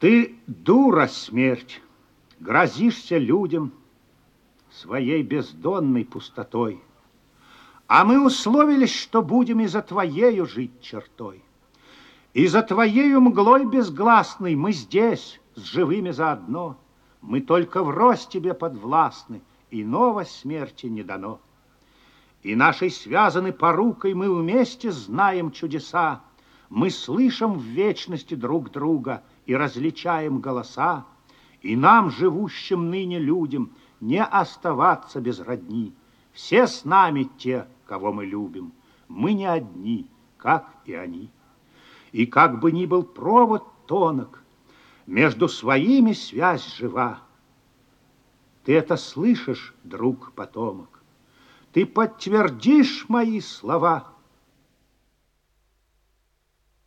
Ты дура, смерть, грозишься людям своей бездонной пустотой. А мы условились, что будем и за твоею жить чертой. И за твоею мглой безгласной мы здесь, с живыми заодно. Мы только врозь тебе подвластны, иного смерти не дано. И нашей связаны порукой мы вместе знаем чудеса, мы слышим в вечности друг друга и различаем голоса, и нам, живущим ныне людям, не оставаться без родни. Все с нами те, кого мы любим, мы не одни, как и они. И как бы ни был провод тонок, между своими связь жива. Ты это слышишь, друг потомок? Ты подтвердишь мои слова —